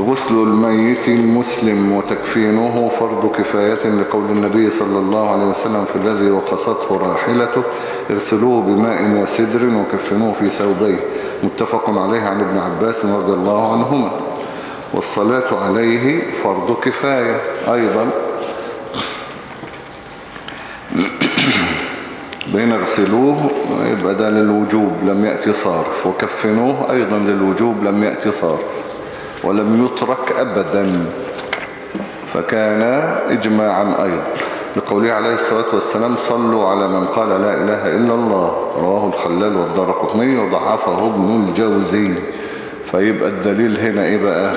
غسل الميت المسلم وتكفينه فرض كفاية لقول النبي صلى الله عليه وسلم في الذي وقصته راحلته اغسلوه بماء وسدر وكفنوه في ثوبيه. متفق عليه عن ابن عباس رضي الله عنهما. والصلاة عليه فرض كفاية أيضا. بين اغسلوه يبقى ده للوجوب لم يأتي صارف. وكفنوه أيضا للوجوب لم يأتي صارف. ولم يترك أبدا فكان إجماعا أيضا. لقوله عليه الصلاة والسلام صلوا على من قال لا إله إلا الله. رواه الخلال والدار قطني وضعفه ابن الجوزي. فيبقى الدليل هنا إيه بقى؟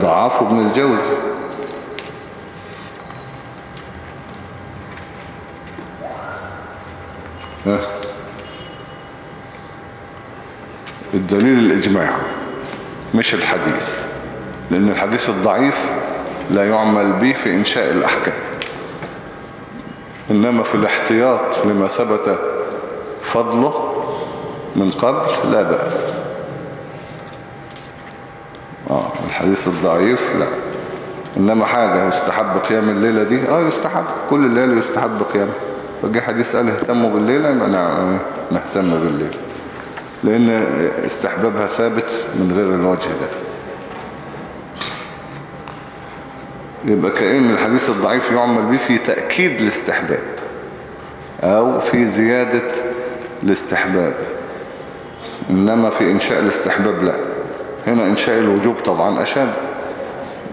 ضعفه ابن الجوزي. الدليل الإجماع مش الحديث لأن الحديث الضعيف لا يعمل به في إنشاء الأحكام. إنما في الاحتياط لما ثبت فضله من قبل لا بأس. آه الحديث الضعيف لا. إنما حاجة يستحب قيام الليلة دي؟ آه يستحب. كل الليل يستحب قيامه. فجي حديث قال اهتموا بالليلة يبقى نهتم بالليل. لأن استحبابها ثابت من غير الوجه ده. يبقى كأن الحديث الضعيف يعمل به في تأكيد الاستحباب أو في زيادة الاستحباب. إنما في إنشاء الاستحباب لا. هنا إنشاء الوجوب طبعا أشد.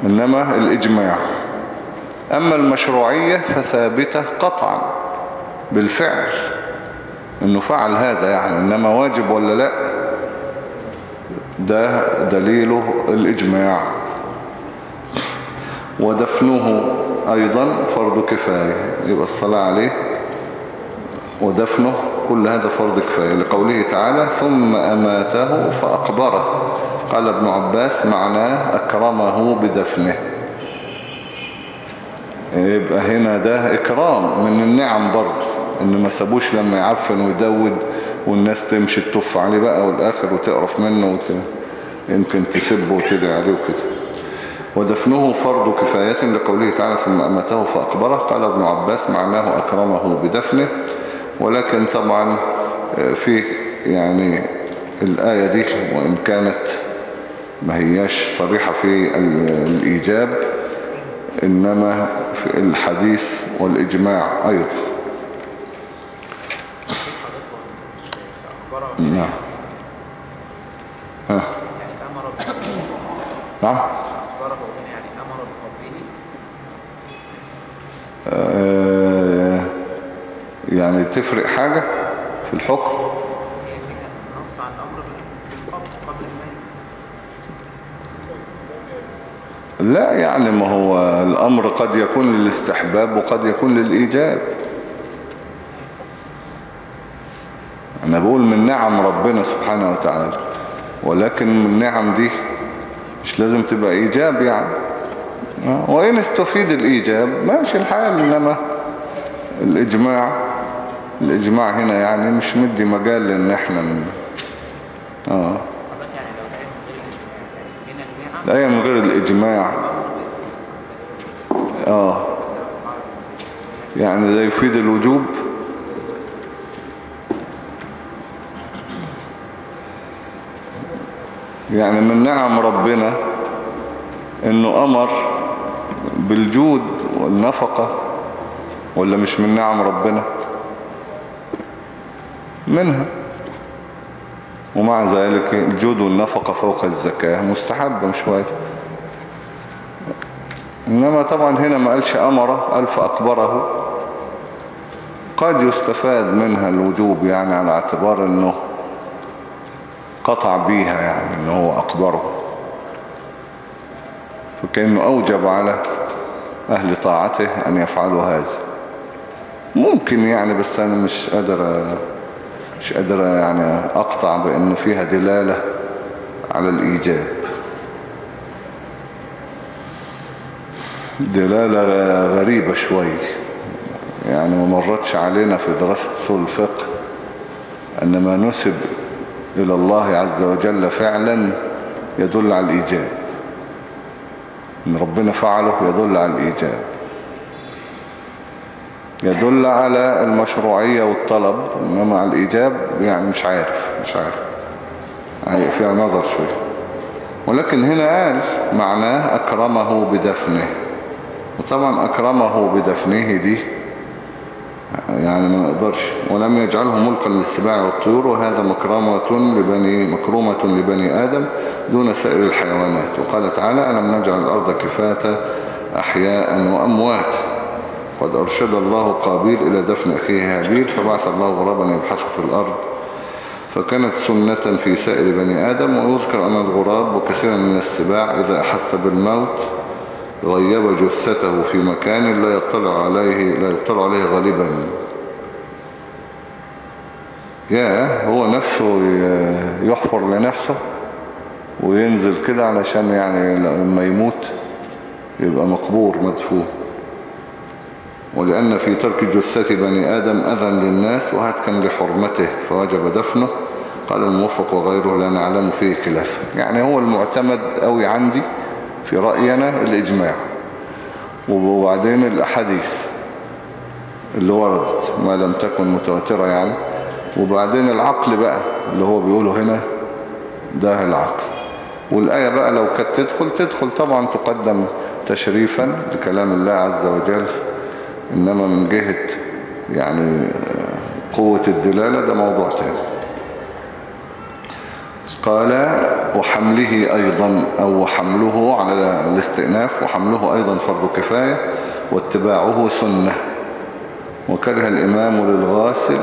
إنما الإجماع. أما المشروعية فثابتة قطعا بالفعل. إنه فعل هذا يعني إنما واجب ولا لا؟ ده دليله الإجماع. ودفنه أيضا فرض كفاية يبقى الصلاة عليه ودفنه كل هذا فرض كفاية. لقوله تعالى ثم أماته فأقبره قال ابن عباس معناه أكرمه بدفنه يبقى هنا ده إكرام من النعم برضه. إن ما سابوش لما يعفن ويدود والناس تمشي تطف عليه بقى والآخر وتقرف منه وت... يمكن تسبه وتدعي عليه وكده. ودفنه فرض كفاية لقوله تعالى ثم أمته فأقبره. قال ابن عباس معناه أكرمه بدفنه. ولكن طبعا في يعني الآية دي وإن كانت ما هياش صريحة في الإيجاب إنما في الحديث والإجماع أيضا. نعم. ها. نعم. آه يعني تفرق حاجة في الحكم؟ نص بالقبض قبل لا يعني ما هو الأمر قد يكون للاستحباب وقد يكون للإيجاب. أنا بقول من نعم ربنا سبحانه وتعالى ولكن النعم دي مش لازم تبقى إيجاب يعني. وإن استفيد الإيجاب ماشي الحال إنما الإجماع الإجماع هنا يعني مش مدي مجال لأن إحنا ن... آه. الآية من غير الإجماع. آه. يعني ده يفيد الوجوب يعني من نعم ربنا إنه أمر بالجود والنفقة ولا مش من نعم ربنا؟ منها. ومع ذلك الجود والنفقة فوق الزكاة مستحب مش واجب. إنما طبعا هنا ما قالش أمره قال فأكبره. قد يستفاد منها الوجوب يعني على اعتبار أنه قطع بيها يعني أنه هو أكبره فكأنه أوجب على أهل طاعته أن يفعلوا هذا. ممكن يعني بس أنا مش قادر مش قادر يعني أقطع بأن فيها دلالة على الإيجاب. دلالة غريبة شوي. يعني ما مرتش علينا في دراسة الفقه أن ما نسب إلى الله عز وجل فعلا يدل على الإيجاب. إن ربنا فعله يدل على الإيجاب. يدل على المشروعية والطلب إنما على الإيجاب يعني مش عارف مش عارف. يعني فيها نظر شوية. ولكن هنا قال معناه أكرمه بدفنه. وطبعا أكرمه بدفنه دي يعني ما نقدرش. ولم يجعله ملكا للسباع والطيور وهذا مكرمة لبني مكرومة لبني آدم دون سائر الحيوانات. وقال تعالى ألم نجعل الأرض كفاة أحياء وأموات؟ قد أرشد الله قابيل إلى دفن أخيه هابيل فبعث الله غرابا يبحث في الأرض. فكانت سنة في سائر بني آدم ويذكر أن الغراب وكثيرا من السباع إذا أحس بالموت. غيب جثته في مكان لا يطلع عليه لا يطلع عليه غالبا. يا هو نفسه يحفر لنفسه وينزل كده علشان يعني لما يموت يبقى مقبور مدفون. ولأن في ترك جثة بني آدم أذى للناس وهتكا لحرمته فوجب دفنه. قال الموفق وغيره لا نعلم فيه خلاف. يعني هو المعتمد قوي عندي. في رأينا الإجماع. وبعدين الأحاديث اللي وردت ما لم تكن متواترة يعني. وبعدين العقل بقى اللي هو بيقوله هنا ده العقل. والآية بقى لو كانت تدخل تدخل طبعا تقدم تشريفا لكلام الله عز وجل. إنما من جهة يعني قوة الدلالة ده موضوع تاني. قال وحمله أيضا أو حمله على الاستئناف وحمله أيضا فرض كفاية واتباعه سنة. وكره الإمام للغاسل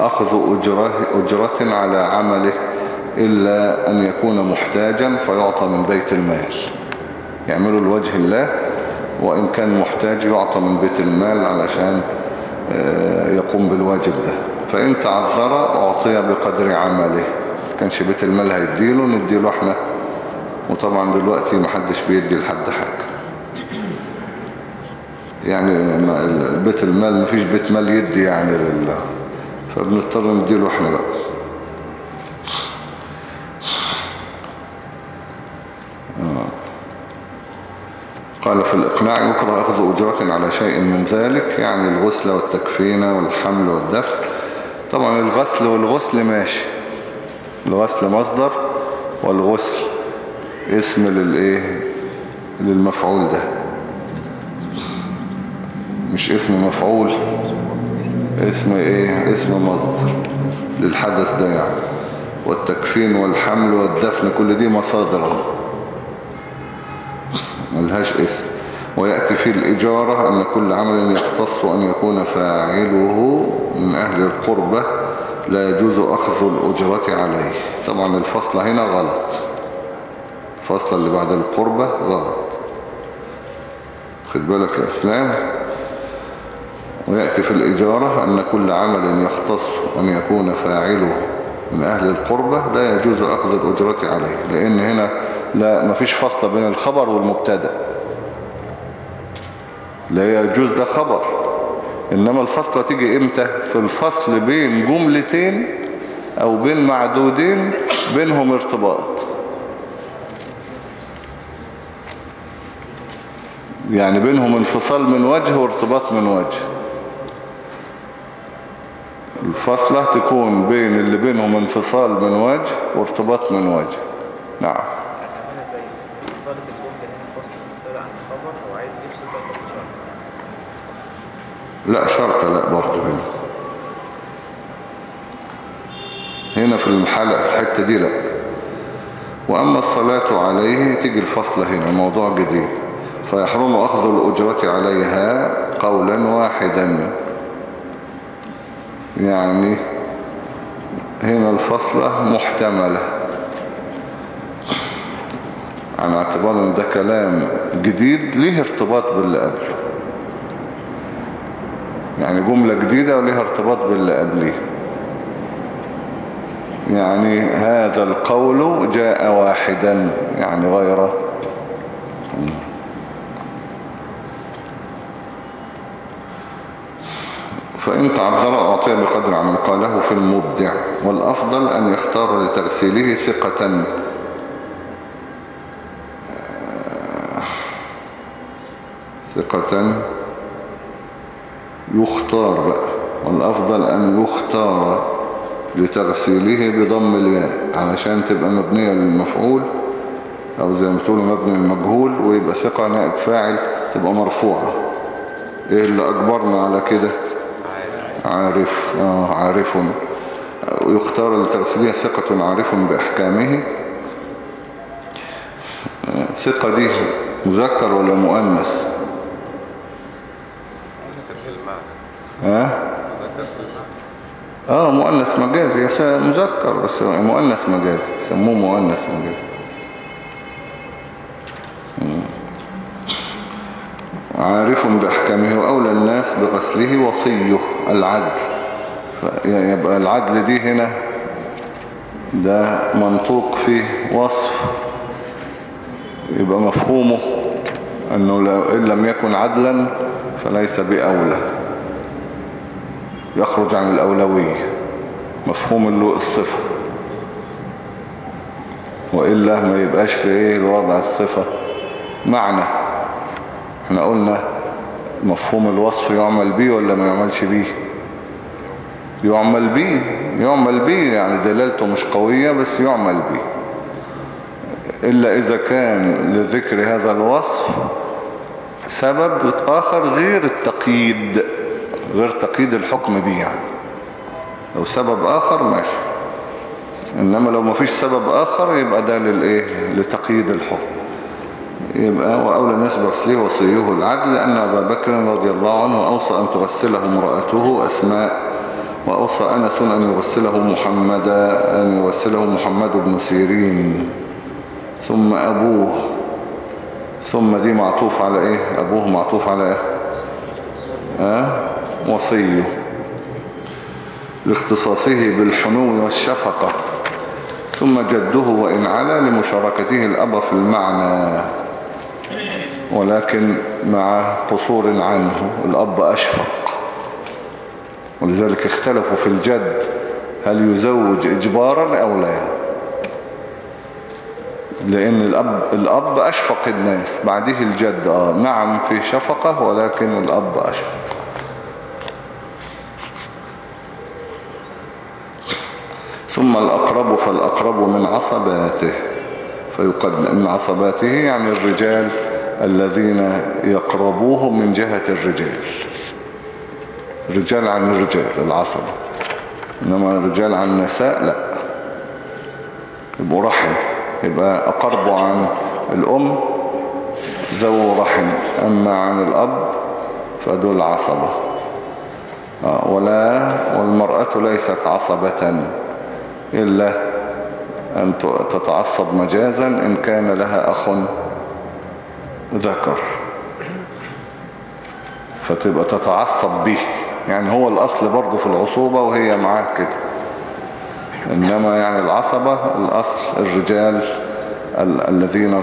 أخذ أجره, أجرة على عمله إلا أن يكون محتاجا فيعطى من بيت المال. يعملوا الوجه الله وإن كان محتاج يعطى من بيت المال علشان يقوم بالواجب ده. فإن تعذر أعطي بقدر عمله. كانش بيت المال هيديله نديله إحنا. وطبعا دلوقتي محدش بيدي لحد حاجة. يعني بيت المال مفيش بيت مال يدي يعني لله فبنضطر نديله إحنا بقى. قال في الإقناع يكره أخذ أجرة على شيء من ذلك يعني الغسل والتكفين والحمل والدفن. طبعا الغسل والغسل ماشي. الغسل مصدر والغسل اسم للإيه؟ للمفعول ده. مش اسم مفعول اسم إيه؟ اسم مصدر للحدث ده يعني. والتكفين والحمل والدفن كل دي مصادر ملهاش اسم. ويأتي في الإجارة أن كل عمل يختص أن يكون فاعله من أهل القربة لا يجوز أخذ الأجرة عليه. طبعا الفصل هنا غلط. الفصل اللي بعد القربة غلط. خد بالك يا إسلام؟ ويأتي في الإجارة أن كل عمل يختص أن يكون فاعله من أهل القربة لا يجوز أخذ الأجرة عليه لأن هنا لا مفيش فصل بين الخبر والمبتدأ. لا يجوز ده خبر. إنما الفصلة تيجي إمتى؟ في الفصل بين جملتين أو بين معدودين بينهم ارتباط. يعني بينهم انفصال من وجه وارتباط من وجه. الفصلة تكون بين اللي بينهم انفصال من وجه وارتباط من وجه. نعم هنعملها زي إدارة الجملة هنا فصل مبتدأ عن الخبر هو عايز يفصل بقى طب شرط لا شرط لا برضه هنا. هنا في المحلة في الحتة دي لا. وأما الصلاة عليه تيجي الفصل هنا موضوع جديد. فيحرم أخذ الأجرة عليها قولا واحدا. يعني هنا الفصلة محتملة. على اعتبار إن ده كلام جديد ليه ارتباط باللي قبله؟ يعني جملة جديدة وليها ارتباط باللي قبليه. يعني هذا القول جاء واحدا يعني غير. فإن تعذر أعطي بقدر عمل قاله في المبدع والأفضل أن يختار لتغسيله ثقة. ثقة. يختار بقى والأفضل أن يختار لتغسيله بضم الياء علشان تبقى مبنية للمفعول أو زي ما تقولوا مبني للمجهول ويبقى ثقة نائب فاعل تبقى مرفوعة. إيه اللي أجبرنا على كده؟ عارف. آه عارف يختار لتغسيلها ثقة عارف بأحكامه. آه، ثقة دي مذكر ولا مؤنث؟ ها؟ آه مؤنث مجازي. يس- مذكر بس مؤنث مجازي. سموه مؤنث مجازي. عارف بأحكامه وأولى الناس بغسله وصيه العدل. يبقى العدل دي هنا. ده منطوق فيه وصف. يبقى مفهومه أنه إن لم يكن عدلا فليس بأولى. يخرج عن الأولوية. مفهوم اللو الصفة. وإلا ما يبقاش لإيه الوضع الصفة؟ معنى. إحنا قلنا مفهوم الوصف يعمل بيه ولا ما يعملش بيه؟ يعمل بيه. يعمل بيه يعني دلالته مش قوية بس يعمل بيه. إلا إذا كان لذكر هذا الوصف سبب آخر غير التقييد. غير تقييد الحكم به يعني. لو سبب آخر ماشي. إنما لو ما فيش سبب آخر يبقى ده للإيه لتقييد الحكم. يبقى وأولى الناس بغسله وصيه العدل لأن أبا بكر رضي الله عنه أوصى أن تغسله امرأته أسماء وأوصى أنس أن يغسله محمد أن يغسله محمد بن سيرين. ثم أبوه. ثم دي معطوف على إيه؟ أبوه معطوف على إيه؟ أه؟ وصيه لاختصاصه بالحنو والشفقة ثم جده وإن علا لمشاركته الأب في المعنى. ولكن مع قصور عنه الأب أشفق. ولذلك اختلفوا في الجد هل يزوج إجبارا أو لا. لأن الأب, الأب أشفق الناس بعده الجد. آه نعم في شفقة ولكن الأب أشفق. ثم الأقرب فالأقرب من عصباته فيقدم من عصباته يعني الرجال الذين يقربوه من جهة الرجال. رجال عن الرجال العصبة إنما الرجال عن النساء لا. يبقوا رحم. يبقى أقربوا عن الأم ذو رحم. أما عن الأب فدول عصبة آه، ولا والمرأة ليست عصبة. إلا أن تتعصب مجازا إن كان لها أخ ذكر. فتبقى تتعصب به. يعني هو الأصل برضه في العصوبة وهي معاه كده. إنما يعني العصبة الأصل الرجال ال الذين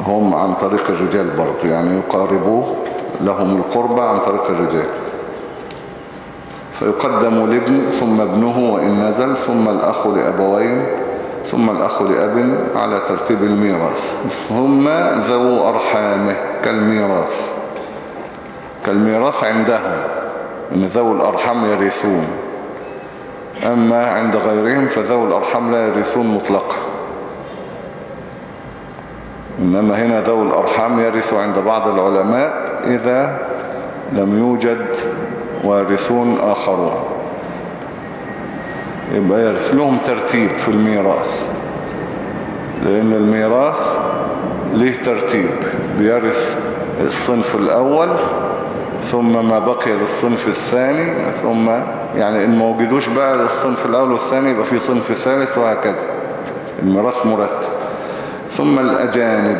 هم عن طريق الرجال برضه. يعني يقاربوه لهم القربة عن طريق الرجال. فيقدم الابن ثم ابنه وإن نزل ثم الأخ لأبوين ثم الأخ لأب على ترتيب الميراث. ثم ذو أرحامه كالميراث. كالميراث عندهم إن ذو الأرحام يرثون. أما عند غيرهم فذو الأرحام لا يرثون مطلقا. إنما هنا ذو الأرحام يرث عند بعض العلماء إذا لم يوجد وارثون آخرون. يبقى يرث لهم ترتيب في الميراث. لأن الميراث ليه ترتيب. بيرث الصنف الأول ثم ما بقي للصنف الثاني ثم يعني إن ما وجدوش بقى للصنف الأول والثاني يبقى في صنف ثالث وهكذا. الميراث مرتب. ثم الأجانب.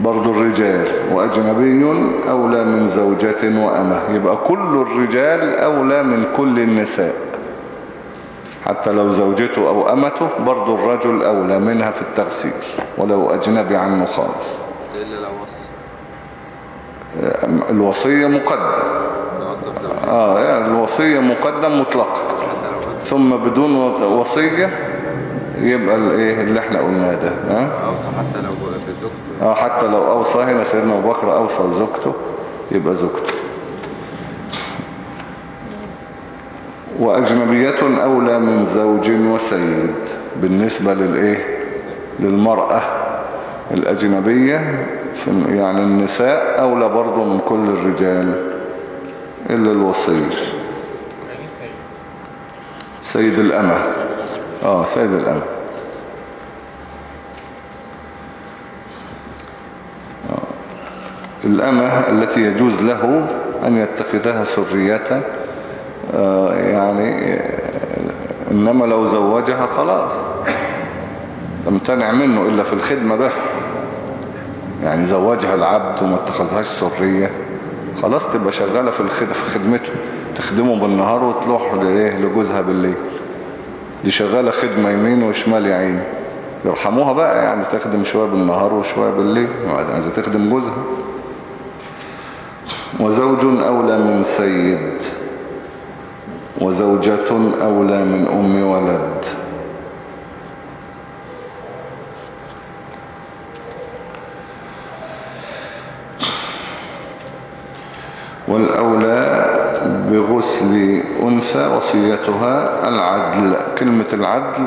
برضو الرجال وأجنبي أولى من زوجة وأمه يبقى كل الرجال أولى من كل النساء. حتى لو زوجته أو أمته برضو الرجل أولى منها في التغسيل ولو أجنبي عنه خالص. الوصية مقدم. آه يعني الوصية مقدم مطلقة. ثم بدون وصية يبقى الايه اللي إحنا قلناه ده ها؟ أوصى حتى لو بزوجته آه حتى لو أوصى هنا سيدنا أبو بكر أوصى زوجته يبقى زوجته. وأجنبية أولى من زوج وسيد بالنسبة للإيه؟ للمرأة الأجنبية في يعني النساء أولى برضو من كل الرجال إلا الوصي يعني سيد. سيد الأمة. آه سيد الامة الأمة التي يجوز له أن يتخذها سرية آه، يعني آه، إنما لو زوجها خلاص. تمتنع منه إلا في الخدمة بس. يعني زوجها العبد وما اتخذهاش سرية خلاص تبقى شغالة في خدمته. تخدمه بالنهار وتروح لجوزها بالليل. دي شغالة خدمة يمين وشمال يا عيني يرحموها بقى يعني تخدم شوية بالنهار وشوية بالليل عايزة تخدم جوزها. وزوج أولى من سيد. وزوجة أولى من أم ولد. والأولى بغسل أنثى وصيتها العدل. كلمة العدل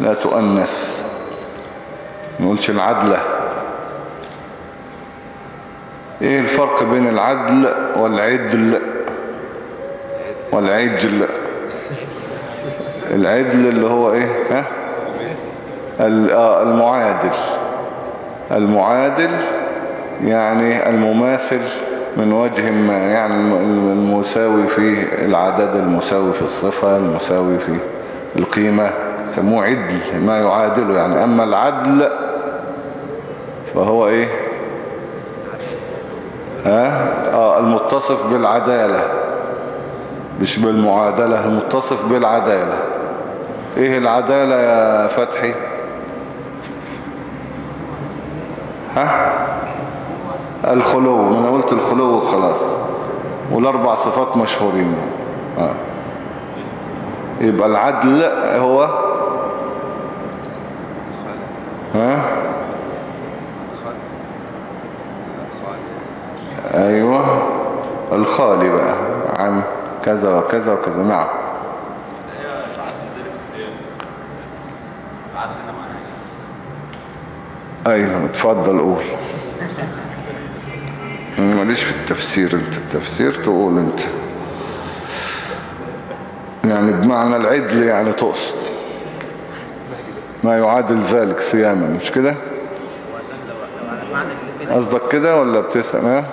لا تؤنث. ما نقولش العدلة. إيه الفرق بين العدل والعدل؟ والعجل. العدل اللي هو إيه؟ ها؟ آه، المعادل. المعادل يعني المماثل من وجه ما يعني الم- المساوي في العدد المساوي في الصفة المساوي في القيمة سموه عدل ما يعادله يعني. أما العدل فهو إيه؟ ها؟ آه المتصف بالعدالة مش بالمعادلة المتصف بالعدالة. إيه العدالة يا فتحي؟ ها؟ الخلو أنا قلت الخلو خلاص والأربع صفات مشهورين. آه. يبقى العدل هو ها؟ أيوه. الخالي بقى عن كذا وكذا وكذا. نعم أيوه اتفضل قول. ماليش في التفسير. انت التفسير تقول انت. يعني بمعنى العدل يعني تقصد. ما يعادل ذلك صياما مش كده؟ قصدك كده ولا بتسأل؟ ها؟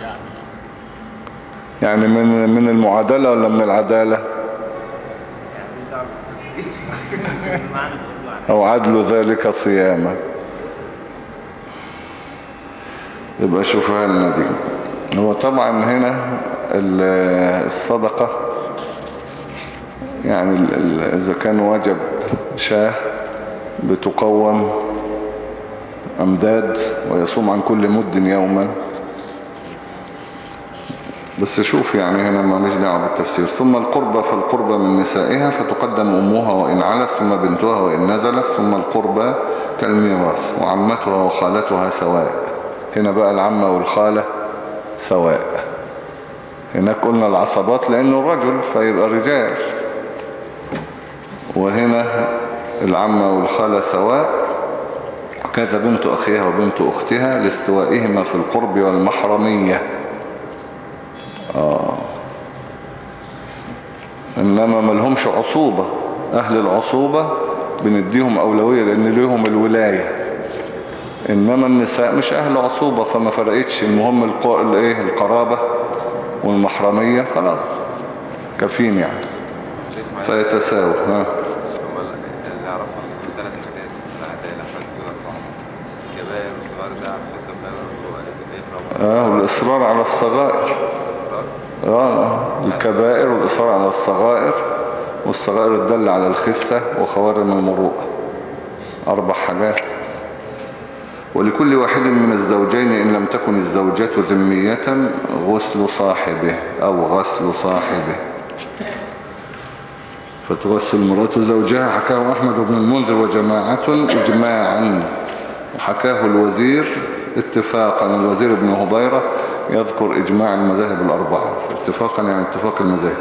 يعني يعني من من المعادلة ولا من العدالة؟ أو عدل ذلك صياما. يبقى شوفها لنا دي هو طبعا هنا ال- الصدقة يعني إذا كان وجب شاه بتقوم أمداد ويصوم عن كل مد يوما. بس شوف يعني هنا ماليش دعوة بالتفسير. ثم القربة فالقربة من نسائها فتقدم أمها وإن علت ثم بنتها وإن نزلت ثم القربة كالميراث وعمتها وخالتها سواء. هنا بقى العمة والخالة سواء. هناك قلنا العصبات لأنه الرجل فيبقى رجال. وهنا العمة والخالة سواء. كذا بنت أخيها وبنت أختها لاستوائهما في القرب والمحرمية. إنما ملهمش عصوبة. أهل العصوبة بنديهم أولوية لأن ليهم الولاية. إنما النساء مش أهل عصوبة فما فرقتش. المهم. الإيه القرابة والمحرمية خلاص. كافيين يعني. فيتساووا ها. حد الأربعة الكبائر والصغار ده على آه الصغائر. آه الكبائر والإصرار على الصغائر والصغائر الدل على الخسة وخوارم المروءة. أربع حاجات. ولكل واحد من الزوجين إن لم تكن الزوجات ذمية غسل صاحبه أو غسل صاحبه. فتغسل مرات زوجها حكاه أحمد بن المنذر وجماعة إجماعا. وحكاه الوزير اتفاقا الوزير ابن هبيرة يذكر إجماع المذاهب الأربعة اتفاقا يعني اتفاق المذاهب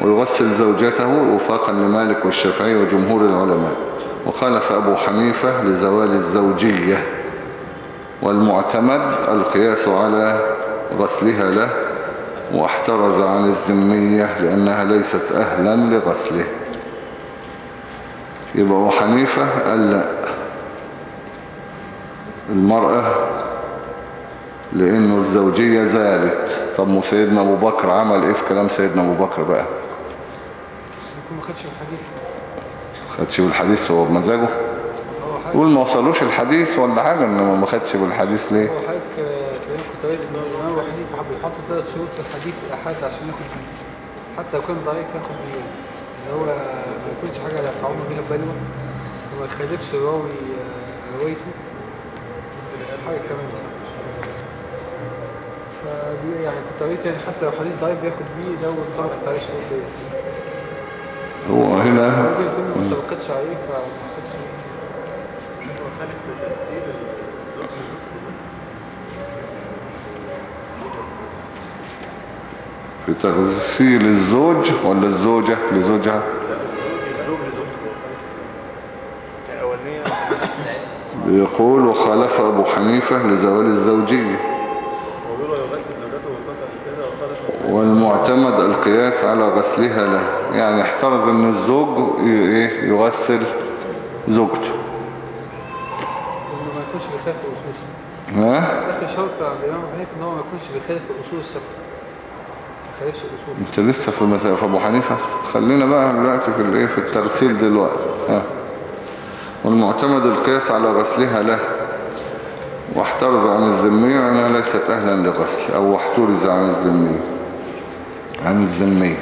ويغسل زوجته وفاقا لمالك والشافعي وجمهور العلماء وخالف أبو حنيفة لزوال الزوجية والمعتمد القياس على غسلها له واحترز عن الذمية لأنها ليست أهلا لغسله. يبقى أبو حنيفة قال لا المرأة لأنه الزوجية زالت. طب سيدنا أبو بكر عمل إيه في كلام سيدنا أبو بكر بقى؟ ما خدش الحديث. خدش بالحديث هو بمزاجه؟ هو يقول ما وصلوش الحديث ولا حاجة إنما ما خدش بالحديث ليه؟ هو حضرتك كنت قريت إن الامام ابو حنيفه حب يحط ثلاث شروط في الحديث الاحاد عشان ياخد بيه. حتى لو كان ضعيف ياخد بيه. اللي هو ما يكونش حاجة لا تعوم بيها بلوى. وما يخالفش راوي آه، روايته. حاجة كمان. يعني كنت قريت يعني حتى لو حديث ضعيف بياخد بيه لو انطبقت عليه الشروط دي هو هنا ممكن يكون ما عليه فما خدش هو خالف في تأثير الزوج في تغسيل الزوج ولا الزوجة؟ لزوجها؟ لا الزوج الزوج لزوجته هو خالف الأولانية. بيقول وخالف أبو حنيفة لزوال الزوجية وبيقولوا يغسل زوجته وفقط كده وخالف والمعتمد القياس على غسلها له. يعني احترز إن الزوج إيه؟ يغسل زوجته. ما يكونش بيخالف الاصول الثابته ها؟ اخر شرط عند الإمام ابو حنيفه إن هو ما يكونش بيخالف الاصول الثابته ما يخالفش الاصول أنت لسه في المسائل في أبو حنيفة؟ خلينا بقى دلوقتي في الايه في الترسيل دلوقتي. ها. والمعتمد القياس على غسلها له. واحترز عن الذمية انها ليست أهلا لغسل أو احترز عن الذمية. عن الذمية.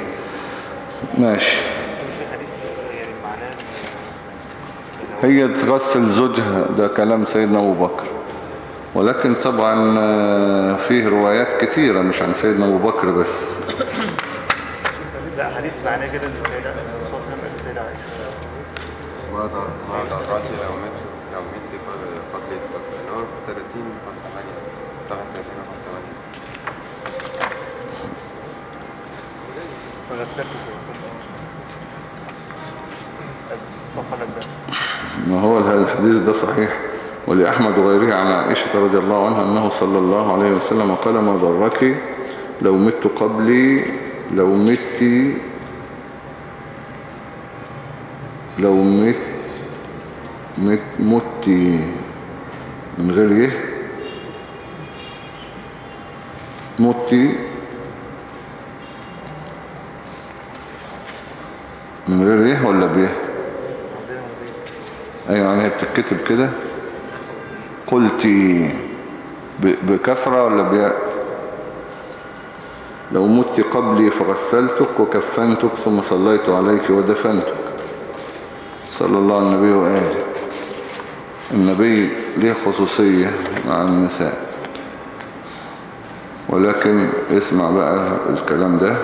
ماشي. في حديث يعني معناه هي تغسل زوجها ده كلام سيدنا أبو بكر. ولكن طبعا آه، فيه روايات كتيرة مش عن سيدنا أبو بكر بس. حديث معناه كده إن السيدة الرسول صلى الله عليه وسلم لو لو مت قبل قبل الفصل اللي هو في 30 فصل 8 صفحة 30 فصل 8 فغسلت صفحة ده ما هو الحديث ده صحيح؟ ولأحمد وغيره عن عائشة رضي الله عنها أنه صلى الله عليه وسلم قال ما ضرك لو مت قبلي؟ لو مت لو مت مت مت من غير إيه؟ مت من غير إيه ولا بيه؟ أيوه يعني هي بتتكتب كده. قلتي بكسرة ولا بياء؟ لو مت قبلي فغسلتك وكفنتك ثم صليت عليك ودفنتك. صلى الله على النبي وآله. النبي ليه خصوصية مع النساء؟ ولكن اسمع بقى الكلام ده.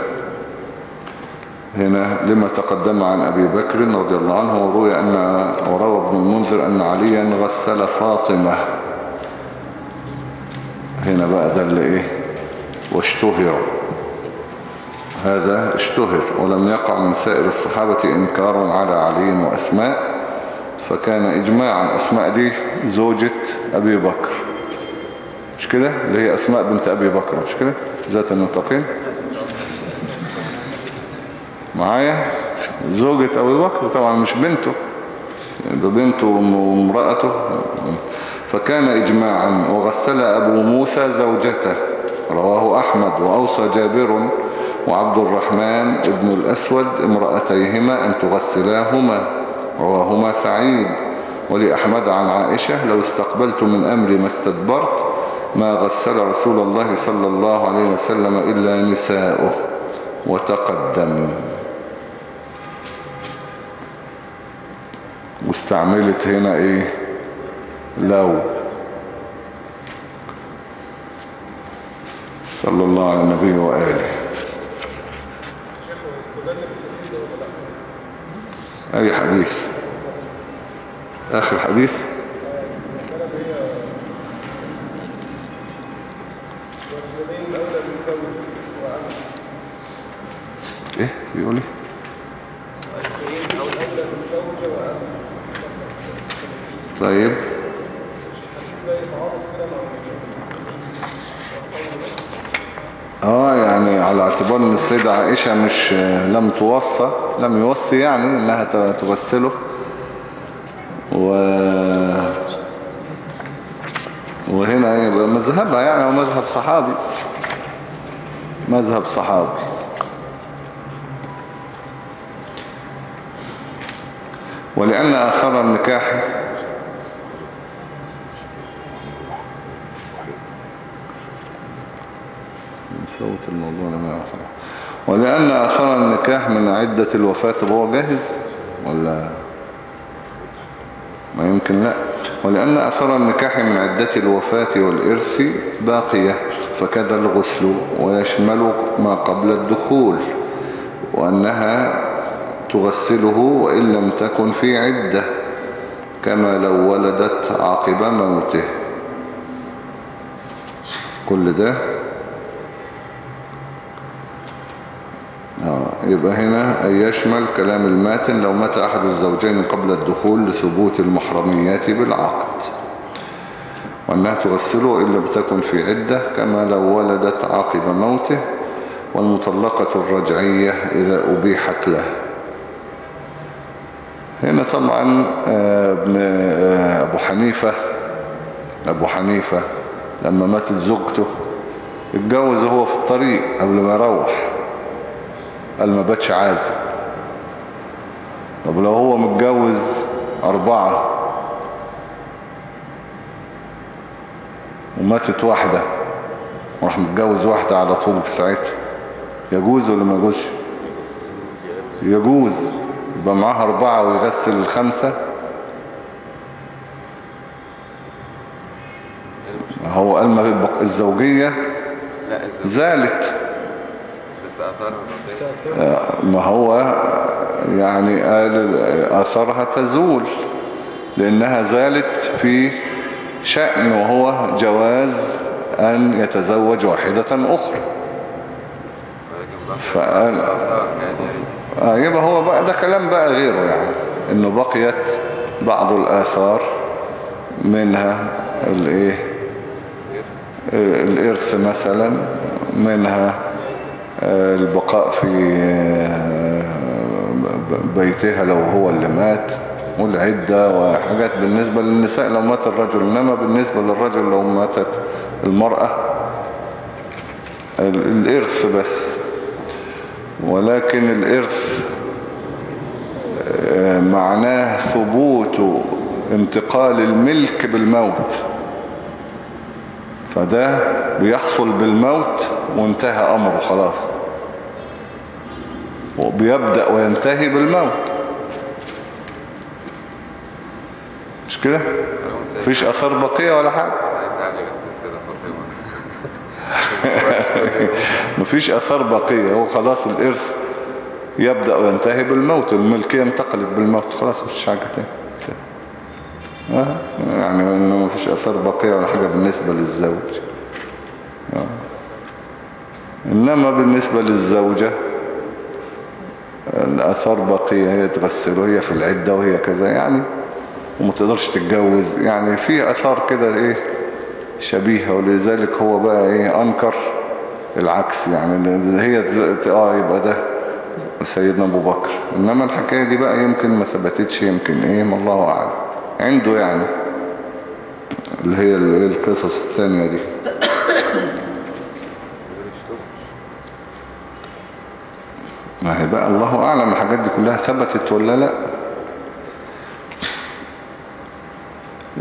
هنا لما تقدم عن أبي بكر رضي الله عنه وروي أن وروى ابن المنذر أن عليا غسل فاطمة. هنا بقى ده اللي إيه؟ واشتهر. هذا اشتهر ولم يقع من سائر الصحابة إنكار على علي وأسماء فكان إجماعا أسماء دي زوجة أبي بكر. مش كده؟ اللي هي أسماء بنت أبي بكر. مش كده؟ ذات النطاقين معايا؟ زوجة أبي بكر طبعا مش بنته. ده بنته وامرأته فكان إجماعا وغسل أبو موسى زوجته. رواه أحمد وأوصى جابر وعبد الرحمن ابن الأسود امرأتيهما أن تغسلاهما. رواهما سعيد. ولأحمد عن عائشة لو استقبلت من أمري ما استدبرت ما غسل رسول الله صلى الله عليه وسلم إلا نساؤه. وتقدم. استعملت هنا إيه؟ لو. صلى الله على النبي وآله. أي حديث؟ آخر حديث؟ إيه؟ بيقول إيه؟ طيب. آه يعني على اعتبار إن السيدة عائشة مش لم توصى لم يوصي يعني إنها تغسله. و وهنا يبقى مذهبها يعني هو مذهب صحابي. مذهب صحابي. ولأن آثار النكاح ولأن آثار النكاح من عدة الوفاة هو جاهز؟ ولا؟ ما يمكن لا. ولأن أثر النكاح من عدة الوفاة والإرث باقية فكذا الغسل ويشمل ما قبل الدخول وأنها تغسله وإن لم تكن في عدة كما لو ولدت عقب موته. كل ده يبقى هنا يشمل كلام الماتن لو مات أحد الزوجين قبل الدخول لثبوت المحرميات بالعقد. وأنها تغسله إن لم تكن في عدة كما لو ولدت عقب موته والمطلقة الرجعية إذا أبيحت له. هنا طبعا آه، آه، أبو حنيفة أبو حنيفة لما ماتت زوجته اتجوز هو في الطريق قبل ما يروح. قال ما باتش عازب. طب لو هو متجوز أربعة وماتت واحدة وراح متجوز واحدة على طول في ساعتها يجوز ولا ما يجوزش؟ يجوز. يبقى معاها أربعة ويغسل الخمسة؟ هو قال ما الزوجية. زالت. ما هو يعني قال أثرها تزول لأنها زالت في شأن وهو جواز أن يتزوج واحدة أخرى. فقال آه يبقى هو بقى ده كلام بقى غيره يعني إنه بقيت بعض الآثار منها الإيه؟ آه، الإرث مثلا منها آه، البقاء في آه، بيتها لو هو اللي مات والعدة وحاجات بالنسبة للنساء لو مات الرجل إنما بالنسبة للرجل لو ماتت المرأة ال- الإرث بس. ولكن الإرث آه، معناه ثبوت انتقال الملك بالموت. فده بيحصل بالموت وانتهى أمره خلاص. وبيبدأ وينتهي بالموت. مش كده؟ مفيش أثار بقية ولا حاجة. مفيش أثار بقية. هو خلاص الإرث يبدأ وينتهي بالموت. الملكية انتقلت بالموت. خلاص مفيش حاجة تاني يعني إنه مفيش أثار بقية ولا حاجة بالنسبة للزوج. آه. إنما بالنسبة للزوجة الأثار بقية هي تغسل وهي في العدة وهي كذا يعني وما تقدرش تتجوز. يعني في أثار كده إيه شبيهة ولذلك هو بقى إيه أنكر العكس. يعني هي آه يبقى ده سيدنا أبو بكر. إنما الحكاية دي بقى يمكن ما ثبتتش يمكن إيه ما الله أعلم. عنده يعني. اللي هي ال- القصص التانية دي. ما هي بقى الله أعلم الحاجات دي كلها ثبتت ولا لا.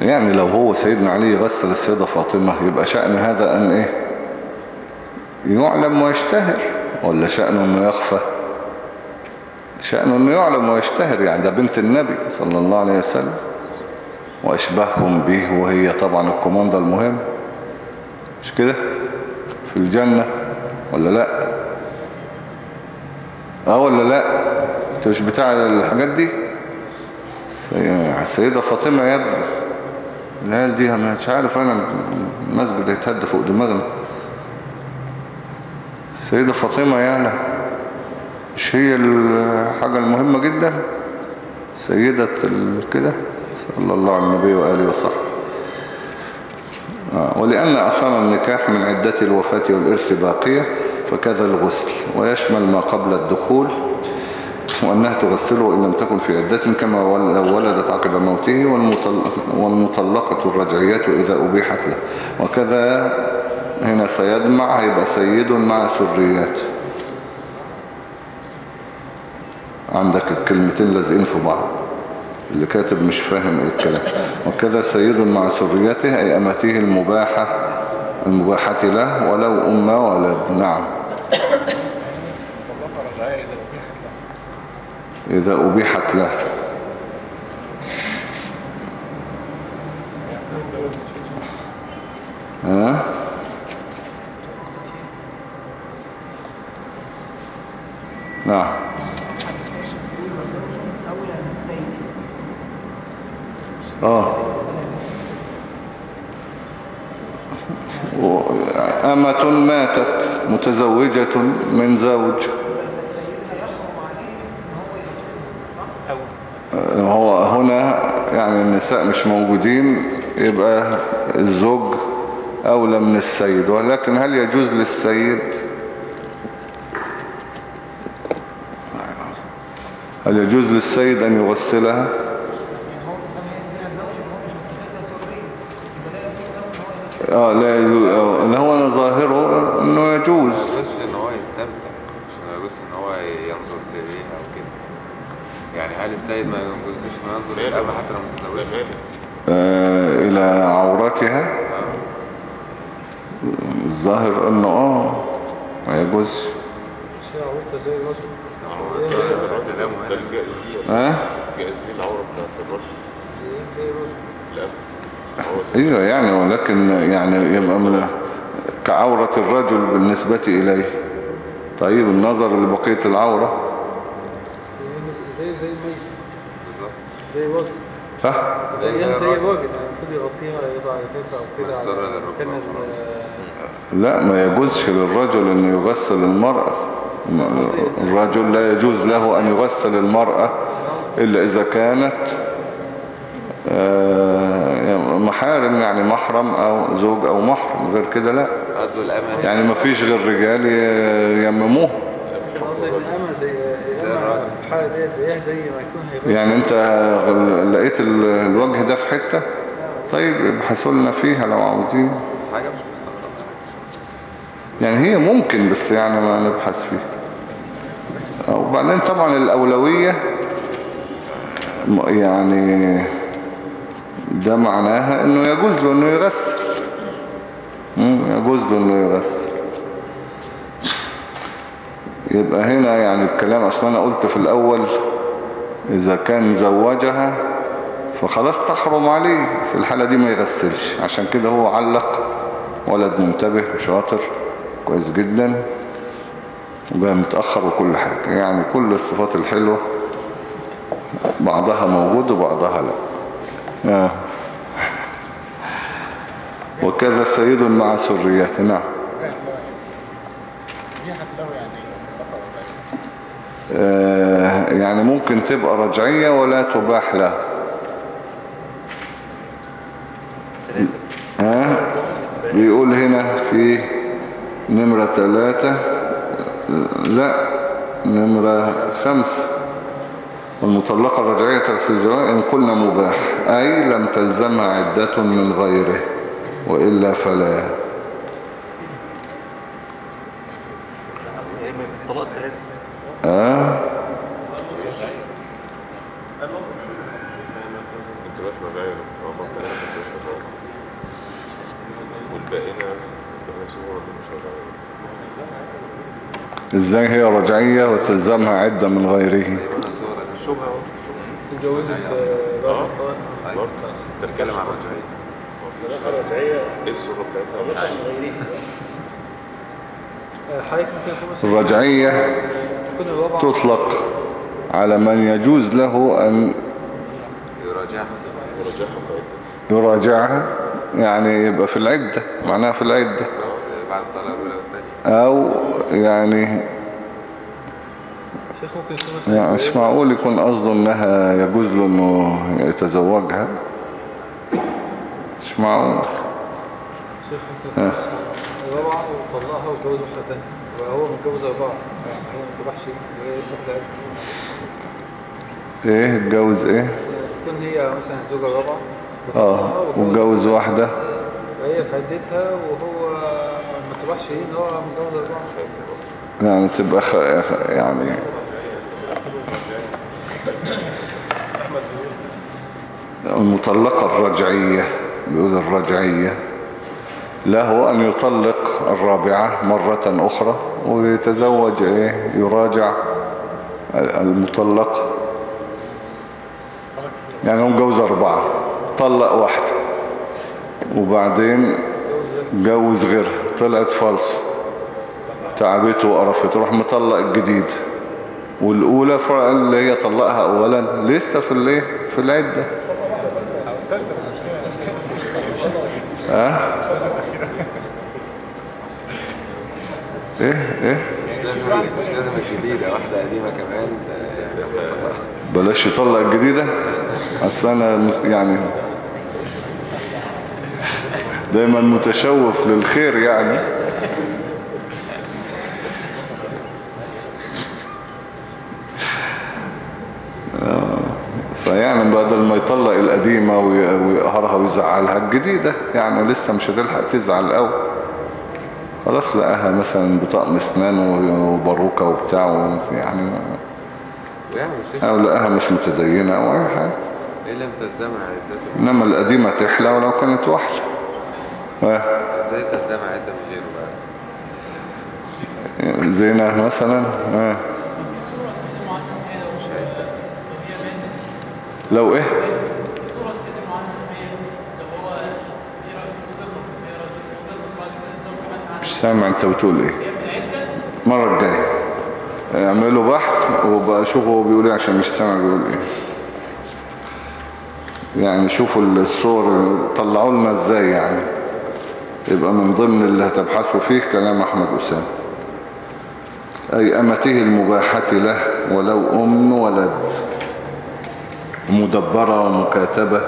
يعني لو هو سيدنا علي غسل السيدة فاطمة يبقى شأن هذا أن إيه؟ يعلم ويشتهر. ولا شأنه أنه يخفى؟ شأنه إنه يعلم ويشتهر. يعني ده بنت النبي صلى الله عليه وسلم. وأشبههم به وهي طبعا الكوماندا المهم. مش كده؟ في الجنة ولا لا؟ آه ولا لا؟ أنت مش بتاع الحاجات دي؟ السي- السيدة فاطمة يا ابني. العيال دي مش عارف أنا المسجد هيتهد فوق دماغنا. السيدة فاطمة يعني مش هي الحاجة المهمة جدا؟ سيدة كده صلى الله على النبي وآله وصحبه. آه، ولأن أثار النكاح من عدة الوفاة والإرث باقية فكذا الغسل ويشمل ما قبل الدخول وأنها تغسله إن لم تكن في عدة كما ولدت عقب موته والمطل- والمطلقة الرجعية إذا أبيحت له. وكذا هنا سيدمع هيبقى سيد مع سريات. عندك الكلمتين لازقين في بعض. اللي كاتب مش فاهم إيه الكلام. وكذا سيد مع سريته أي أمته المباحة المباحة له ولو أم ولد. نعم. إذا أبيحت له. ها؟ نعم. آه. أمة ماتت متزوجة من زوج. هو هنا يعني النساء مش موجودين يبقى الزوج أولى من السيد ولكن هل يجوز للسيد؟ هل يجوز للسيد أن يغسلها آه لا يجوز آه، ان هو أنا ظاهره انه يجوز ما يجوزش ان هو يستمتع مش ما يجوزش ان هو ينظر ليها أو كده يعني هل السيد ما يجوزلوش انه ينظر حتى لو متزوج. آه إلى عورتها. الظاهر أنه آه ما يجوز. مش هي عروسة زي الرجل. ده ها جائز ليه العورة بتاعت الرجل. زي زي الرجل. لا. أيوه يعني ولكن يعني يبقى من كعورة الرجل بالنسبة إليه. طيب النظر لبقية العورة. زي زي الميت زي الوجه صح؟ زي زي زي الراجل. الوجه يعني المفروض يغطيها يضع يخفها أو كده على مكان لا ما يجوزش للرجل انه يغسل المرأة. الرجل لا يجوز له أن يغسل المرأة إلا إذا كانت آه، محارم يعني محرم أو زوج أو محرم. غير كده لا. يعني ما فيش غير رجال يمموه. زي زي الراجل. زي ما يكون يعني انت لقيت ال- الوجه ده في حتة؟ طيب ابحثوا لنا فيها لو عاوزين. حاجة مش مستغربة يعني هي ممكن بس يعني ما نبحث فيها. وبعدين طبعا الأولوية يعني ده معناها إنه يجوز له إنه يغسل. يجوز له إنه يغسل. يبقى هنا يعني الكلام أصلا أنا قلت في الأول إذا كان زوجها فخلاص تحرم عليه في الحالة دي ما يغسلش. عشان كده هو علق ولد منتبه وشاطر كويس جدا وجاي متأخر وكل حاجة. يعني كل الصفات الحلوة بعضها موجود وبعضها لا. آه. وكذا سيد مع سريته نعم أبيحت له يعني إيه؟ مطلقة رجعية آه، يعني ممكن تبقى رجعية ولا تباح له. ها؟ بيقول هنا في نمرة ثلاثة. لا نمرة خمسة والمطلقة الرجعية تغسل زواج إن قلنا مباح أي لم تلزمها عدة من غيره وإلا فلا طلاق ثلاثة آه ما تبقاش رجعية لو طلاق ثلاثة ما تبقاش رجعية والباقينا بنفسه هو اللي مش رجعية إزاي هي رجعية وتلزمها عدة من غيره؟ شبهة اتجوزت أيوة بتتكلم عن رجعية رجعية إيه الصورة بتاعتها؟ مثلا الرجعية؟ تطلق على من يجوز له أن يراجعها يراجعها يعني يبقى في العدة معناها في العدة. بعد أو يعني يعني مش معقول يكون قصده إنها يجوز له إنه يتزوجها؟ مش معقول. شيخ ممكن الرابعة وطلقها واتجوز واحدة تانية وهو متجوز أربعة. هي ما تروحش إيه اتجوز إيه؟ تكون هي مثلا الزوجة الرابعة آه واتجوز واحدة. فهي في عدتها وهو ما تروحش إيه ان هو متجوز أربعة يعني تبقى. خ- يعني المطلقة الرجعية بيقول الرجعية. له أن يطلق الرابعة مرة أخرى. ويتزوج إيه يراجع المطلقة يعني هو مجوز أربعة طلق واحدة وبعدين جوز غيرها طلعت فالص تعبته وقرفته راح مطلق الجديد والأولى ف- اللي هي طلقها أولا لسه في الايه في العدة. ها؟ إيه إيه. مش لازم مش لازم الجديدة واحدة قديمة كمان. بلاش يطلق الجديدة. أصل أنا يعني دايما متشوف للخير يعني. فيعني بدل ما يطلق القديمة وي- ويقهرها ويزعلها الجديدة يعني لسه مش هتلحق تزعل قوي خلاص لقاها مثلا بطقم إسنان وباروكة وبتاع يعني ويعني مش أو لقاها مش متدينة أو أي حاجة. إيه لم تلزمها عدته إنما القديمة تحلى ولو كانت آه، إزاي تلزمها عدة من غيره بقى؟ زينة مثلا؟ آه. لو إيه؟ سامع أنت بتقول إيه. مرة الجاية. اعملوا بحث وبقى شوفوا هو بيقول إيه عشان مش سامع بيقول إيه. يعني شوفوا الصور طلعوا لنا إزاي يعني. يبقى من ضمن اللي هتبحثوا فيه كلام أحمد أسامة. أي أمته المباحة له ولو أم ولد. مدبرة ومكاتبة.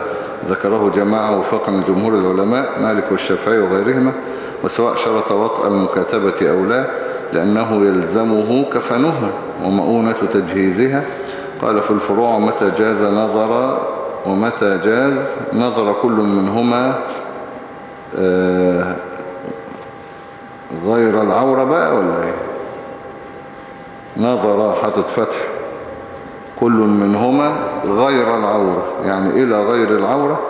ذكره جماعة وفقا جمهور العلماء مالك والشافعي وغيرهما. وسواء شرط وطأ المكاتبة أو لا لأنه يلزمه كفنها ومؤونة تجهيزها. قال في الفروع متى جاز نظر ومتى جاز نظر كل منهما آه، غير العورة بقى ولا إيه؟ نظر حاطط فتح كل منهما غير العورة يعني إلى غير العورة.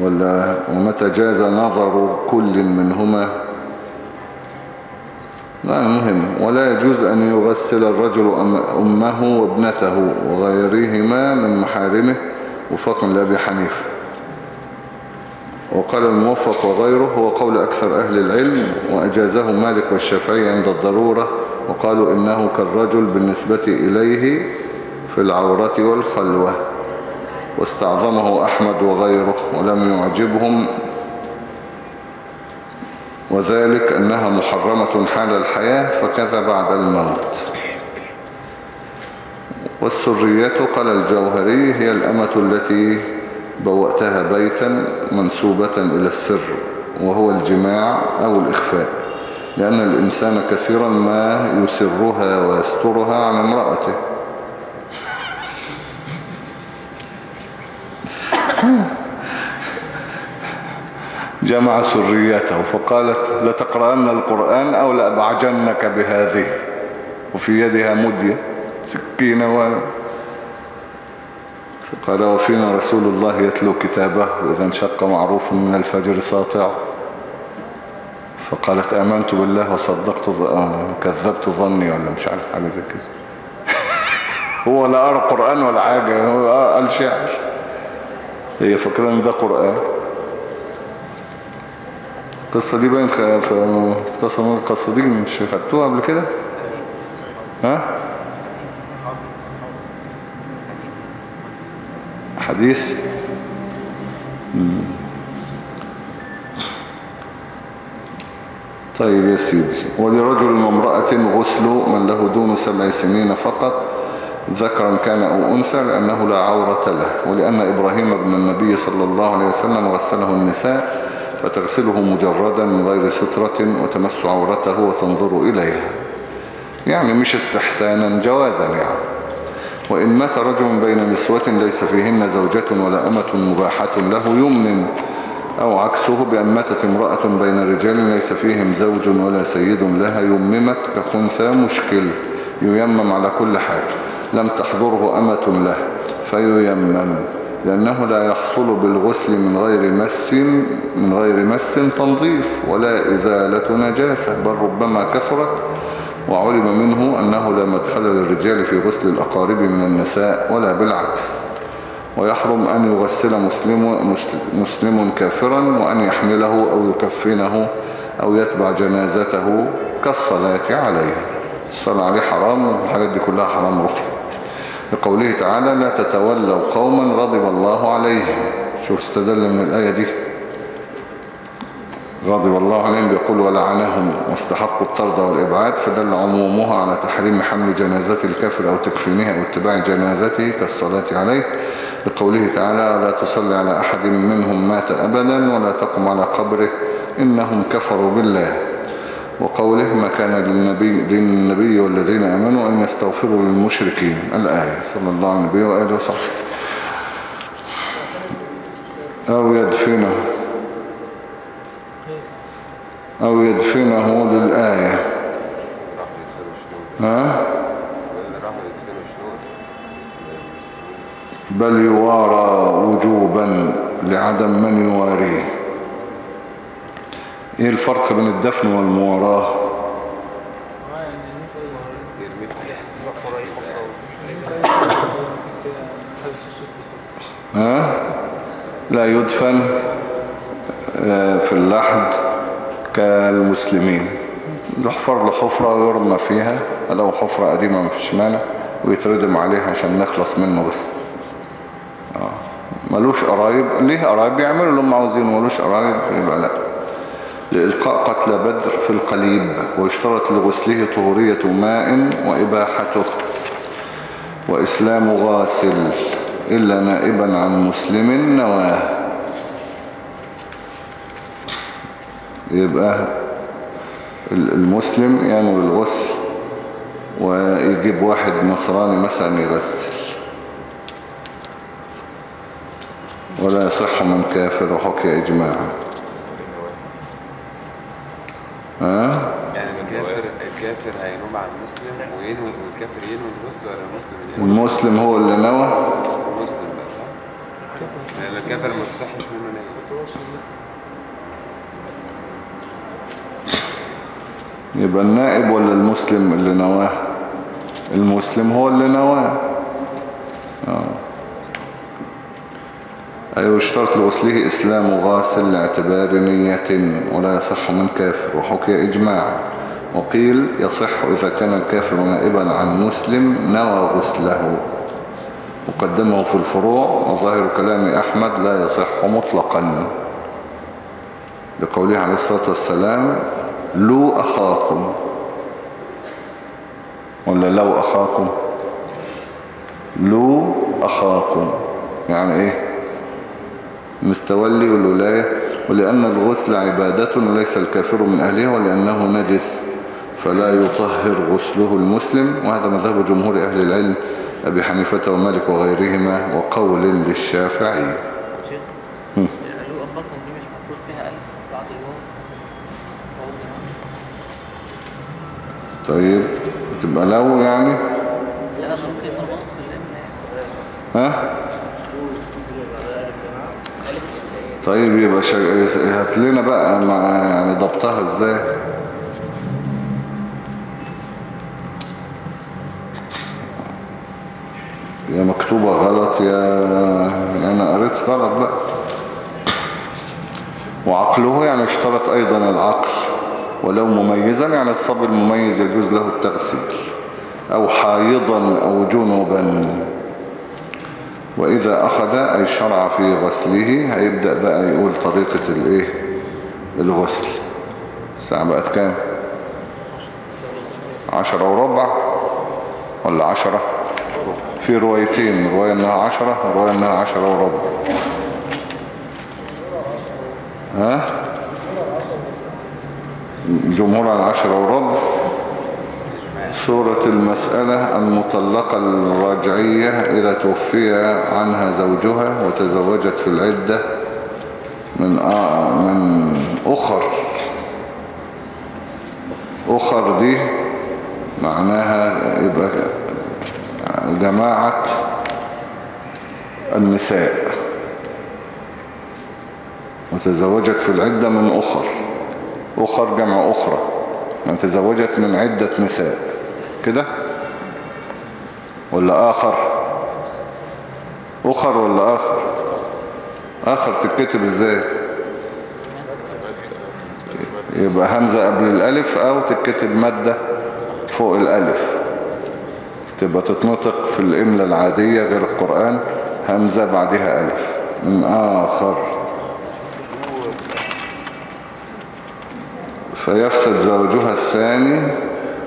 ولا ومتى جاز نظر كل منهما؟ لا المهم ولا يجوز أن يغسل الرجل أم- أمه وابنته وغيرهما من محارمه. وفقا لأبي حنيفة. وقال الموفق وغيره هو قول أكثر أهل العلم وأجازه مالك والشافعي عند الضرورة. وقالوا إنه كالرجل بالنسبة إليه في العورة والخلوة. واستعظمه أحمد وغيره ولم يعجبهم. وذلك أنها محرمة حال الحياة فكذا بعد الموت. والسرية قال الجوهري هي الأمة التي بوأتها بيتا منسوبة إلى السر وهو الجماع أو الإخفاء لأن الإنسان كثيرا ما يسرها ويسترها عن امرأته. جمع سريته فقالت لتقرأن القرآن أو لأبعجنك بهذه. وفي يدها مدية سكينة و... قال وفينا رسول الله يتلو كتابه وإذا انشق معروف من الفجر ساطع. فقالت آمنت بالله وصدقت ظ... آه، كذبت ظني ولا مش عارف حاجة زي كده. هو لا قرأ قرآن ولا حاجة هو قال شعر. هي فاكرة إن ده قرآن؟ القصة دي باين في تصميم القصة دي مش خدتوها قبل كده؟ ها؟ حديث. طيب يا سيدي ولرجل وامرأة غسل من له دون سبع سنين فقط ذكرا كان أو أنثى لأنه لا عورة له ولأن إبراهيم ابن النبي صلى الله عليه وسلم غسله النساء فتغسله مجردا من غير سترة وتمس عورته وتنظر إليها. يعني مش استحسانا جوازا يعني. وإن مات رجل بين نسوة ليس فيهن زوجة ولا أمة مباحة له يمن أو عكسه بأن ماتت امرأة بين رجال ليس فيهم زوج ولا سيد لها يممت كخنثى مشكل ييمم على كل حال. لم تحضره أمة له فييمم لأنه لا يحصل بالغسل من غير مس من غير مس تنظيف ولا إزالة نجاسة بل ربما كثرت وعلم منه أنه لا مدخل للرجال في غسل الأقارب من النساء ولا بالعكس. ويحرم أن يغسل مسلم, مسلم, كافرا وأن يحمله أو يكفنه أو يتبع جنازته كالصلاة عليه. الصلاة عليه حرام والحاجات دي كلها حرام رخي. لقوله تعالى لا تتولوا قوما غضب الله عليهم. شوف استدل من الآية دي. غضب الله عليهم بيقول ولعنهم واستحقوا الطرد والإبعاد فدل عمومها على تحريم حمل جنازة الكافر أو تكفينه أو اتباع جنازته كالصلاة عليه. لقوله تعالى لا تصلي على أحد منهم مات أبدا ولا تقم على قبره إنهم كفروا بالله. وقوله ما كان للنبي, للنبي والذين آمنوا أن يستغفروا للمشركين الآية صلى الله عليه وسلم وآله وصحبه. أو يدفنه. أو يدفنه للآية. ها؟ بل يوارى وجوبا لعدم من يواريه. إيه الفرق بين الدفن آه يعني الخلق ها؟ لا يدفن آه، في اللحد كالمسلمين. يحفر له حفرة ويرمى فيها لو حفرة قديمة مفيش مانع ويتردم عليها عشان نخلص منه بس. آه. ملوش قرايب؟ ليه قرايب يعملوا اللي هم عاوزينه؟ ملوش قرايب؟ يبقى لا. لإلقاء قتل بدر في القليب ويشترط لغسله طهورية ماء وإباحته. وإسلام غاسل إلا نائبا عن مسلم نواه. يبقى ال- المسلم ينوي الغسل ويجيب واحد نصراني مثلا يغسل. ولا يصح من كافر وحكي إجماعا. ها؟ يعني الكافر الكافر هينوم على المسلم وينوي والكافر ينوي الغسل ولا المسلم ينوي؟ المسلم هو اللي نوى؟ المسلم بقى صح؟ الكافر ما تصحش منه نية. يبقى النائب ولا المسلم اللي نواه؟ المسلم هو اللي نواه. أيوة اشترط لغسله إسلام غاسل لاعتبار نية ولا يصح من كافر. وحكي إجماعا وقيل يصح إذا كان الكافر نائبا عن مسلم نوى غسله. وقدمه في الفروع. وظاهر كلام أحمد لا يصح مطلقا. لقوله عليه الصلاة والسلام لو أخاكم. ولا لو أخاكم لو أخاكم يعني إيه؟ من التولي والولاية ولأن الغسل عبادة وليس الكافر من أهلها ولأنه نجس فلا يطهر غسله المسلم. وهذا مذهب جمهور أهل العلم أبي حنيفة ومالك وغيرهما وقول للشافعي. شيخ قالوا أخاكم دي مش مفروض فيها ألف بعد الواو واو دي. طيب تبقى لو يعني لا أنا ممكن يكون غلط في اللام يعني ها ألف طيب يبقى شا... هات لنا بقى مع يعني ضبطها إزاي؟ يا مكتوبة غلط يا أنا قريت غلط بقى. وعقله يعني اشترط أيضا العقل ولو مميزا يعني الصبي المميز يجوز له التغسيل أو حائضا أو جنوبا. وإذا أخذ أي شرع في غسله هيبدأ بقى يقول طريقة الإيه؟ الغسل. الساعة بقت كام؟ عشرة وربع ولا عشرة؟ في روايتين رواية إنها عشرة ورواية إنها عشرة وربع. ها؟ جمهور على عشرة وربع. سورة المسألة المطلقة الراجعية إذا توفي عنها زوجها وتزوجت في العدة من من أخر. أخر دي معناها يبقى جماعة النساء. وتزوجت في العدة من أخر. أخر جمع أخرى. من تزوجت من عدة نساء. كده؟ ولا آخر؟ أخر ولا آخر؟ آخر تتكتب إزاي؟ يبقى همزة قبل الألف أو تتكتب مادة فوق الألف. تبقى تتنطق في الإملة العادية غير القرآن همزة بعدها ألف. من آخر. فيفسد زوجها الثاني.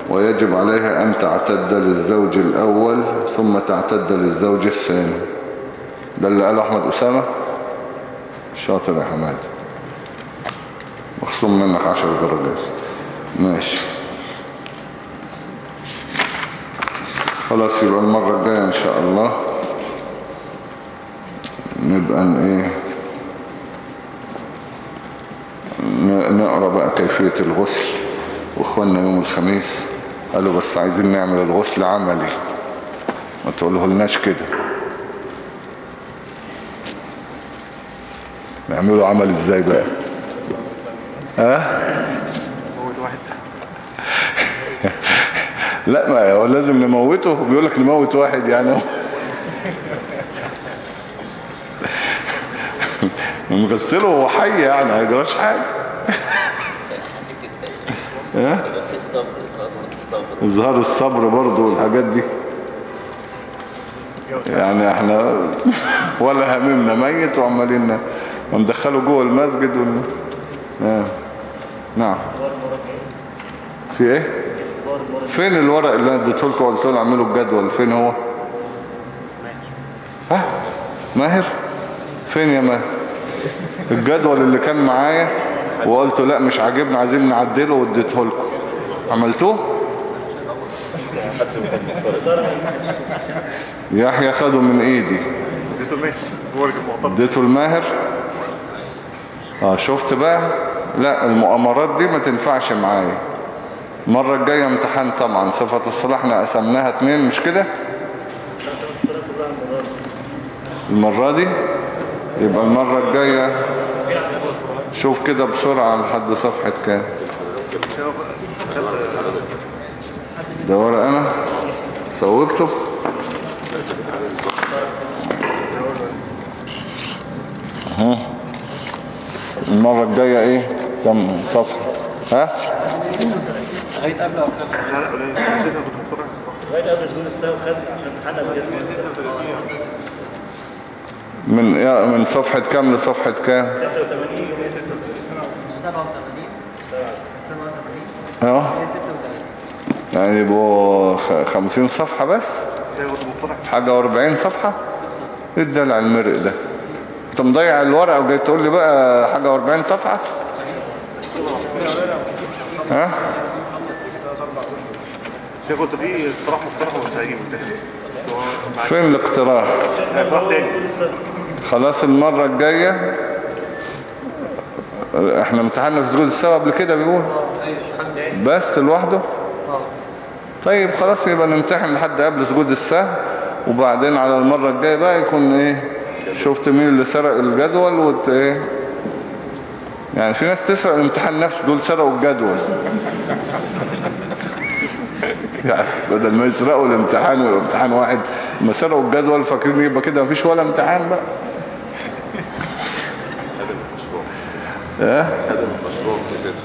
ويجب عليها أن تعتد للزوج الأول ثم تعتد للزوج الثاني. ده اللي قاله أحمد أسامة؟ شاطر يا حماد. مخصوم منك عشر درجات. ماشي. خلاص يبقى المرة الجاية إن شاء الله نبقى إيه؟ نقرأ بقى كيفية الغسل. وإخواننا يوم الخميس قالوا بس عايزين نعمل الغسل عملي. ما تقوله لناش كده. نعمله عمل إزاي بقى؟ ها؟ لا ما هو لازم نموته. بيقول لك نموت واحد يعني. نغسله وهو حي يعني ما يجراش حاجة. ها؟ إظهار الصبر برضو والحاجات دي. يعني إحنا ولا هممنا ميت وعمالين وندخله جوه المسجد ون... آه. نعم. في إيه؟ فين الورق اللي أنا اديته لكم؟ وقلت له اعملوا الجدول. فين هو؟ ها؟ ماهر؟ فين يا ماهر؟ الجدول اللي كان معايا وقلت لا مش عاجبنا عايزين نعدله واديته لكم. عملتوه؟ يحيى خده من ايدي. اديته الماهر؟ آه شفت بقى؟ لا المؤامرات دي ما تنفعش معايا. المرة الجاية امتحان طبعا. صفة الصلاة إحنا قسمناها اتنين مش كده؟ المرة دي. يبقى المرة الجاية شوف كده بسرعة لحد صفحة كام. ده ورق أنا. صوبته اهو المرة الجاية إيه؟ كم صفحة؟ ها؟ لغايه قبل أو قبل وخد عشان بجد من يا- من صفحة كام لصفحة كام؟ 86 يوم 87 87 أه. 36 يعني يبقوا خمسين صفحة بس؟ حاجة وأربعين صفحة؟ إيه الدلع المرق ده؟ أنت مضيع الورقة وجاي تقول لي بقى حاجة وأربعين صفحة؟ ها؟ قلت في اقتراح مقترح هيجي فين الاقتراح؟ خلاص المرة الجاية؟ إحنا امتحنا في سجود السوا قبل كده بيقول؟ بس لوحده؟ طيب خلاص يبقى نمتحن لحد قبل سجود السهو وبعدين على المرة الجاية بقى يكون إيه شفت مين اللي سرق الجدول وت إيه. يعني في ناس تسرق الامتحان نفسه دول سرقوا الجدول. يعني بدل ما يسرقوا الامتحان والامتحان واحد ما سرقوا الجدول فاكرين يبقى كده مفيش ولا امتحان بقى.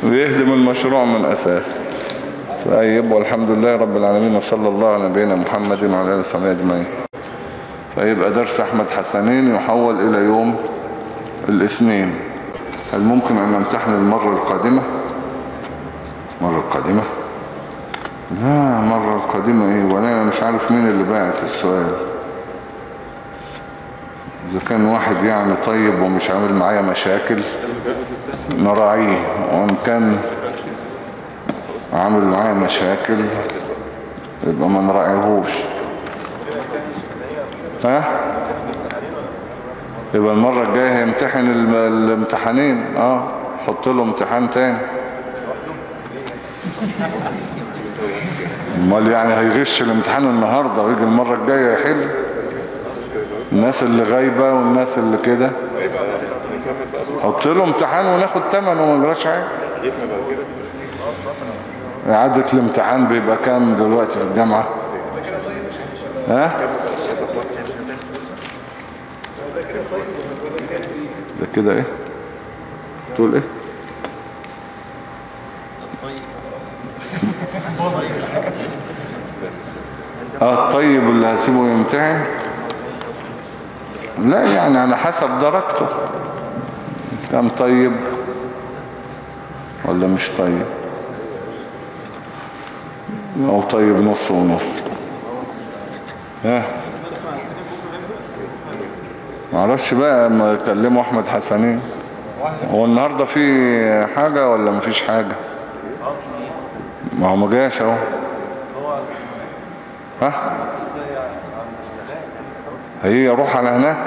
ويهدم المشروع من أساسه. طيب والحمد لله رب العالمين وصلى الله على نبينا محمد وعلى آله وصحبه أجمعين. فيبقى درس أحمد حسنين يحول إلى يوم الاثنين. هل ممكن أن نمتحن المرة القادمة؟ المرة القادمة؟ لا المرة القادمة إيه؟ ولا أنا مش عارف مين اللي باعت السؤال. إذا كان واحد يعني طيب ومش عامل معايا مشاكل نراعيه. وإن كان عامل معايا مشاكل يبقى ما نراعيهوش. ها؟ يبقى المرة الجاية هيمتحن الامتحانين. آه حط له امتحان تاني. امال يعني هيغش الامتحان النهاردة ويجي المرة الجاية يحل؟ الناس اللي غايبة والناس اللي كده. حط له امتحان وناخد تمن وما نجراش حاجة. إعادة الامتحان بيبقى كام دلوقتي في الجامعة. ها؟ ده كده إيه؟ تقول إيه؟ آه الطيب اللي هسيبه يمتحن؟ لا يعني على حسب درجته. كان طيب ولا مش طيب؟ أو طيب نص ونص. ها؟ معرفش بقى ما كلموا أحمد حسنين. هو النهاردة في حاجة ولا مفيش حاجة؟ ما هو ما جاش أهو. ها؟ هي يروح على هناك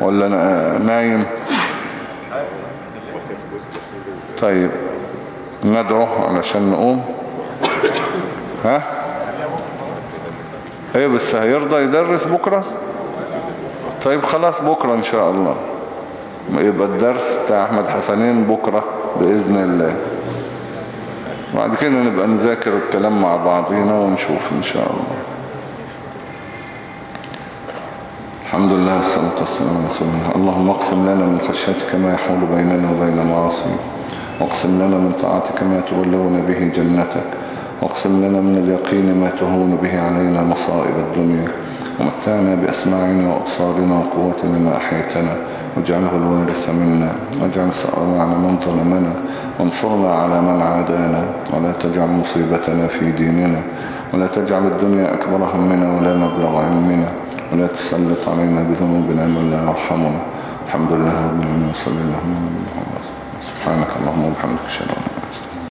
ولا نا- نايم؟ طيب ندعو علشان نقوم. ها؟ إيه بس هيرضى يدرس بكرة؟ طيب خلاص بكرة إن شاء الله. يبقى الدرس بتاع أحمد حسنين بكرة بإذن الله. بعد كده نبقى نذاكر الكلام مع بعضينا ونشوف إن شاء الله. الحمد لله والصلاة والسلام على رسول الله. اللهم اقسم لنا من خشيتك ما يحول بيننا وبين معاصيك. واقسم لنا من طاعتك ما تبلغنا به جنتك. واقسم لنا من اليقين ما تهون به علينا مصائب الدنيا ومتعنا بأسماعنا وأبصارنا وقوتنا ما أحيتنا واجعله الوارث منا واجعل ثأرنا على من ظلمنا وانصرنا على من عادانا ولا تجعل مصيبتنا في ديننا ولا تجعل الدنيا أكبر همنا ولا مبلغ علمنا ولا تسلط علينا بذنوبنا من لا يرحمنا. الحمد لله رب العالمين وصلى الله محمد. سبحانك اللهم وبحمدك أشهد